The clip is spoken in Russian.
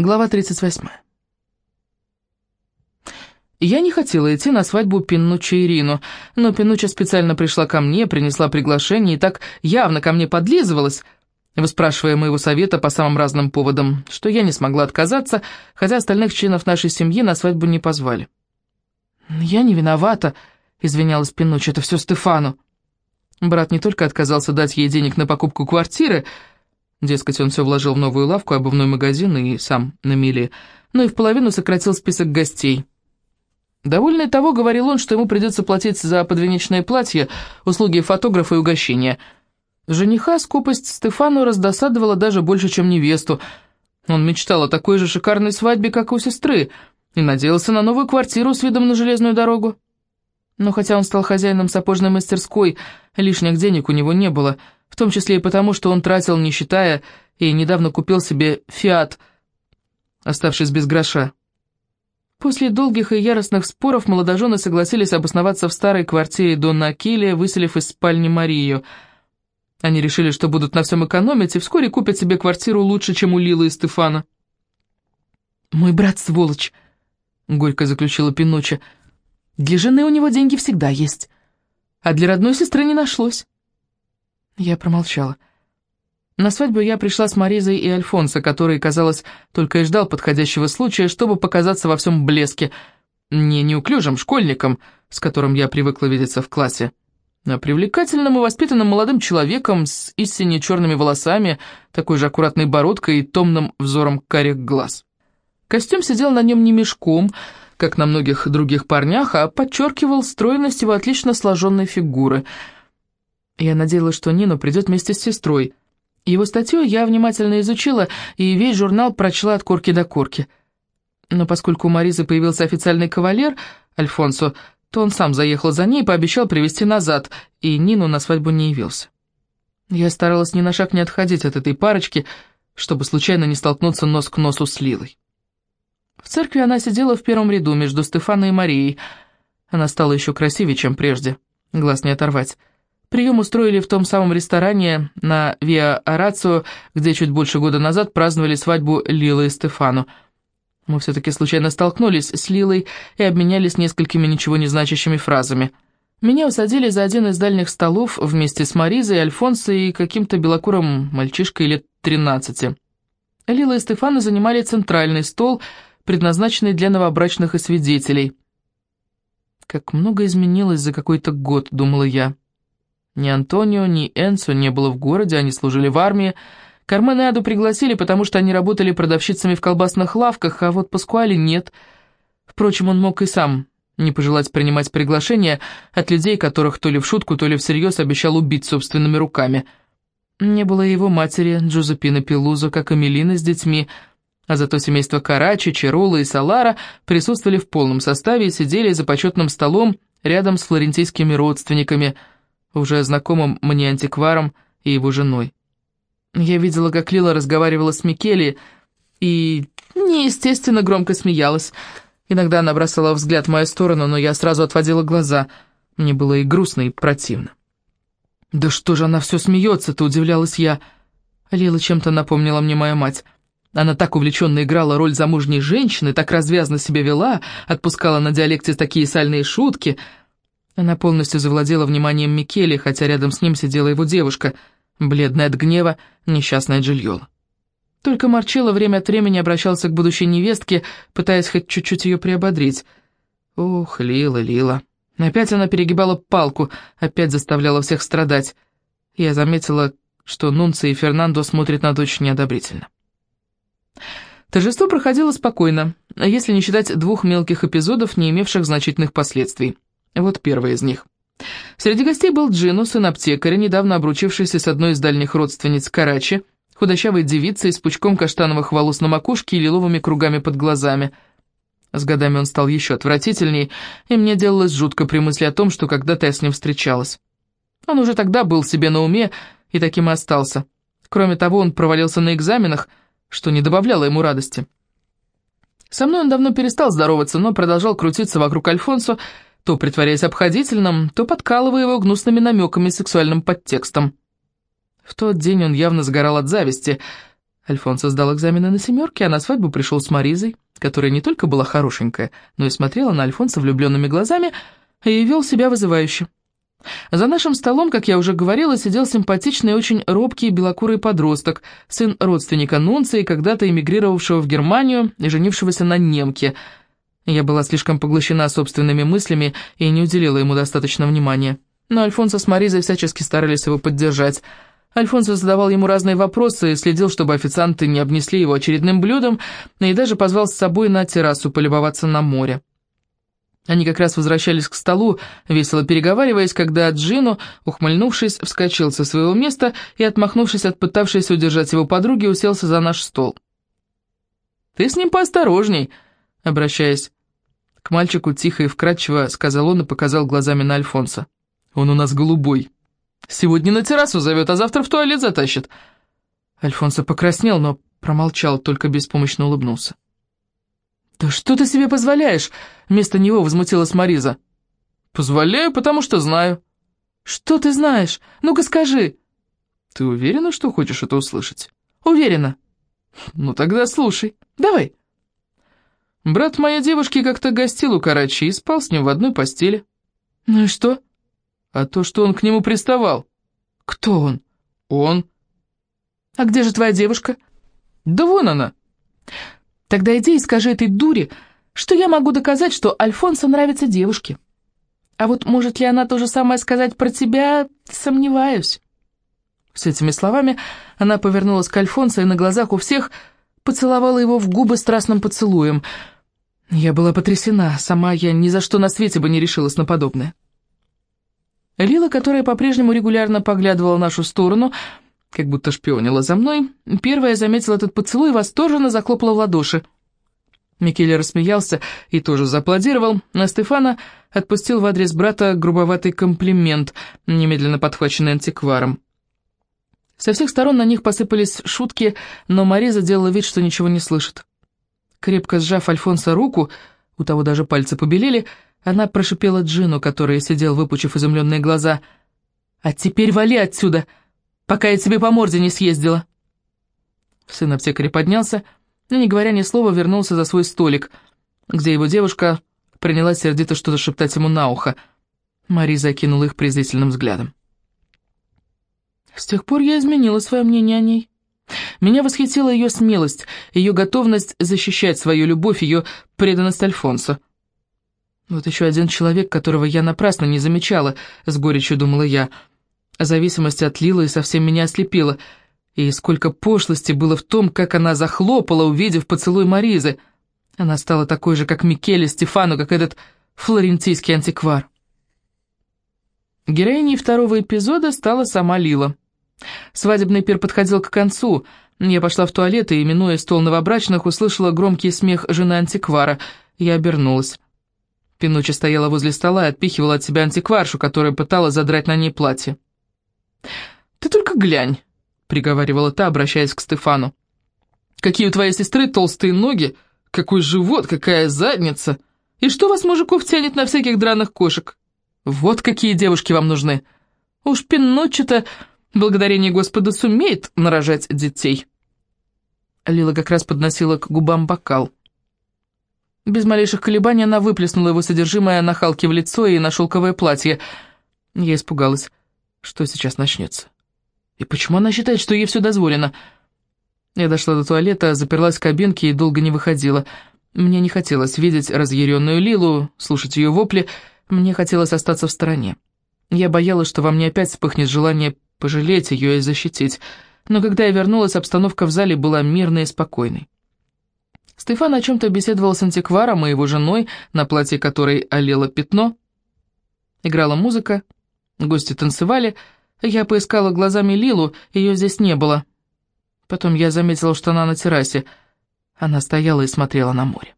Глава 38. Я не хотела идти на свадьбу Пиннуча Ирину, но Пиннуча специально пришла ко мне, принесла приглашение и так явно ко мне подлизывалась, выспрашивая моего совета по самым разным поводам, что я не смогла отказаться, хотя остальных членов нашей семьи на свадьбу не позвали. «Я не виновата», — извинялась Пиннуча, — «это все Стефану». Брат не только отказался дать ей денег на покупку квартиры, Дескать, он все вложил в новую лавку, обувной магазин и сам на мели, но и в половину сократил список гостей. Довольный того, говорил он, что ему придется платить за подвенечное платье, услуги фотографа и угощения. Жениха скупость Стефану раздосадовала даже больше, чем невесту. Он мечтал о такой же шикарной свадьбе, как у сестры, и надеялся на новую квартиру с видом на железную дорогу. Но хотя он стал хозяином сапожной мастерской, лишних денег у него не было – том числе и потому, что он тратил, не считая, и недавно купил себе «Фиат», оставшись без гроша. После долгих и яростных споров молодожены согласились обосноваться в старой квартире Донна Акилия, выселив из спальни Марию. Они решили, что будут на всем экономить, и вскоре купят себе квартиру лучше, чем у Лилы и Стефана. «Мой брат сволочь», — горько заключила Пинуча. «Для жены у него деньги всегда есть, а для родной сестры не нашлось». Я промолчала. На свадьбу я пришла с Маризой и Альфонсо, который, казалось, только и ждал подходящего случая, чтобы показаться во всем блеске. Не неуклюжим школьником, с которым я привыкла видеться в классе, а привлекательным и воспитанным молодым человеком с истинно черными волосами, такой же аккуратной бородкой и томным взором карих глаз. Костюм сидел на нем не мешком, как на многих других парнях, а подчеркивал стройность его отлично сложенной фигуры — я надеялась, что Нину придет вместе с сестрой. Его статью я внимательно изучила и весь журнал прочла от корки до корки. Но поскольку у Маризы появился официальный кавалер, Альфонсо, то он сам заехал за ней и пообещал привезти назад, и Нину на свадьбу не явился. Я старалась ни на шаг не отходить от этой парочки, чтобы случайно не столкнуться нос к носу с Лилой. В церкви она сидела в первом ряду между Стефаной и Марией. Она стала еще красивее, чем прежде, глаз не оторвать. Прием устроили в том самом ресторане на Виа Арацио, где чуть больше года назад праздновали свадьбу Лилы и Стефану. Мы все-таки случайно столкнулись с Лилой и обменялись несколькими ничего не значащими фразами. Меня усадили за один из дальних столов вместе с Маризой, Альфонсо и каким-то белокурым мальчишкой лет 13. Лила и Стефана занимали центральный стол, предназначенный для новобрачных и свидетелей. «Как много изменилось за какой-то год», — думала я. Ни Антонио, ни Энсо не было в городе, они служили в армии. Кармен и Аду пригласили, потому что они работали продавщицами в колбасных лавках, а вот Паскуали нет. Впрочем, он мог и сам не пожелать принимать приглашения от людей, которых то ли в шутку, то ли всерьез обещал убить собственными руками. Не было его матери, Джузеппины Пелузо, как и Мелины с детьми, а зато семейство Карачи, Чирола и Салара присутствовали в полном составе и сидели за почетным столом рядом с флорентийскими родственниками – уже знакомым мне антикваром и его женой. Я видела, как Лила разговаривала с Микелли и неестественно громко смеялась. Иногда она бросала взгляд в мою сторону, но я сразу отводила глаза. Мне было и грустно, и противно. «Да что же она все смеется-то?» — удивлялась я. Лила чем-то напомнила мне моя мать. Она так увлеченно играла роль замужней женщины, так развязно себя вела, отпускала на диалекте такие сальные шутки — она полностью завладела вниманием Микеле, хотя рядом с ним сидела его девушка, бледная от гнева, несчастная Джильола. Только Марчелло время от времени обращался к будущей невестке, пытаясь хоть чуть-чуть ее приободрить. Ох, Лила, Лила. Опять она перегибала палку, опять заставляла всех страдать. Я заметила, что Нунца и Фернандо смотрят на дочь неодобрительно. Торжество проходило спокойно, если не считать двух мелких эпизодов, не имевших значительных последствий. Вот первый из них. Среди гостей был Джину, сын аптекаря, недавно обручившийся с одной из дальних родственниц Карачи, худощавой девицей с пучком каштановых волос на макушке и лиловыми кругами под глазами. С годами он стал еще отвратительней, и мне делалось жутко при мысли о том, что когда-то я с ним встречалась. Он уже тогда был себе на уме и таким и остался. Кроме того, он провалился на экзаменах, что не добавляло ему радости. Со мной он давно перестал здороваться, но продолжал крутиться вокруг Альфонсо, то притворяясь обходительным, то подкалывая его гнусными намеками и сексуальным подтекстом. В тот день он явно сгорал от зависти. Альфонсо сдал экзамены на семерке, а на свадьбу пришел с Маризой, которая не только была хорошенькая, но и смотрела на Альфонса влюбленными глазами и вел себя вызывающе. За нашим столом, как я уже говорила, сидел симпатичный и очень робкий белокурый подросток, сын родственника Нунции, когда-то эмигрировавшего в Германию и женившегося на немке. Я была слишком поглощена собственными мыслями и не уделила ему достаточно внимания. Но Альфонсо с Маризой всячески старались его поддержать. Альфонсо задавал ему разные вопросы, следил, чтобы официанты не обнесли его очередным блюдом, и даже позвал с собой на террасу полюбоваться на море. Они как раз возвращались к столу, весело переговариваясь, когда Джину, ухмыльнувшись, вскочил со своего места и, отмахнувшись от пытавшейся удержать его подруги, уселся за наш стол. «Ты с ним поосторожней», — обращаясь к мальчику, тихо и вкрадчиво сказал он и показал глазами на Альфонса. «Он у нас голубой. Сегодня на террасу зовет, а завтра в туалет затащит». Альфонсо покраснел, но промолчал, только беспомощно улыбнулся. «Да что ты себе позволяешь?» Вместо него возмутилась Мариза. «Позволяю, потому что знаю». «Что ты знаешь? Ну-ка скажи». «Ты уверена, что хочешь это услышать?» «Уверена». «Ну тогда слушай. Давай». Брат моей девушки как-то гостил у Карачи и спал с ним в одной постели. «Ну и что?» «А то, что он к нему приставал». «Кто он?» «Он». «А где же твоя девушка?» «Да вон она». Тогда иди и скажи этой дуре, что я могу доказать, что Альфонсо нравится девушке. А вот может ли она то же самое сказать про тебя, сомневаюсь. С этими словами она повернулась к Альфонсо и на глазах у всех поцеловала его в губы страстным поцелуем. Я была потрясена, сама я ни за что на свете бы не решилась на подобное. Лила, которая по-прежнему регулярно поглядывала в нашу сторону, как будто шпионила за мной, первая заметила этот поцелуй и восторженно захлопала в ладоши. Микеле рассмеялся и тоже зааплодировал, а Стефана отпустил в адрес брата грубоватый комплимент, немедленно подхваченный антикваром. Со всех сторон на них посыпались шутки, но Мариза делала вид, что ничего не слышит. Крепко сжав Альфонса руку, у того даже пальцы побелели, она прошипела Джину, который сидел, выпучив изумленные глаза. «А теперь вали отсюда!» пока я тебе по морде не съездила». Сын аптекаря поднялся, но, не говоря ни слова, вернулся за свой столик, где его девушка принялась сердито что-то шептать ему на ухо. Мариза окинула их презрительным взглядом. С тех пор я изменила свое мнение о ней. Меня восхитила ее смелость, ее готовность защищать свою любовь, ее преданность Альфонсо. Вот еще один человек, которого я напрасно не замечала, с горечью думала я — Зависимость от Лилы совсем меня ослепила. И сколько пошлости было в том, как она захлопала, увидев поцелуй Маризы. Она стала такой же, как Микеле Стефану, как этот флорентийский антиквар. Героиней второго эпизода стала сама Лила. Свадебный пир подходил к концу. Я пошла в туалет и, минуя стол новобрачных, услышала громкий смех жены антиквара. Я обернулась. Пинучи стояла возле стола и отпихивала от себя антикваршу, которая пыталась задрать на ней платье. «Ты только глянь», — приговаривала та, обращаясь к Стефану. «Какие у твоей сестры толстые ноги, какой живот, какая задница! И что вас, мужиков, тянет на всяких драных кошек? Вот какие девушки вам нужны! Уж Пиночи-то, благодарение Господу, сумеет нарожать детей!» Лила как раз подносила к губам бокал. Без малейших колебаний она выплеснула его содержимое на Халке в лицо и на шелковое платье. Я испугалась. Что сейчас начнется? И почему она считает, что ей все дозволено? Я дошла до туалета, заперлась в кабинке и долго не выходила. Мне не хотелось видеть разъяренную Лилу, слушать ее вопли, мне хотелось остаться в стороне. Я боялась, что во мне опять вспыхнет желание пожалеть ее и защитить, но когда я вернулась, обстановка в зале была мирной и спокойной. Стефан о чем-то беседовал с антикваром и его женой, на платье которой олело пятно. Играла музыка, Гости танцевали, я поискала глазами Лилу, ее здесь не было. Потом я заметила, что она на террасе. Она стояла и смотрела на море.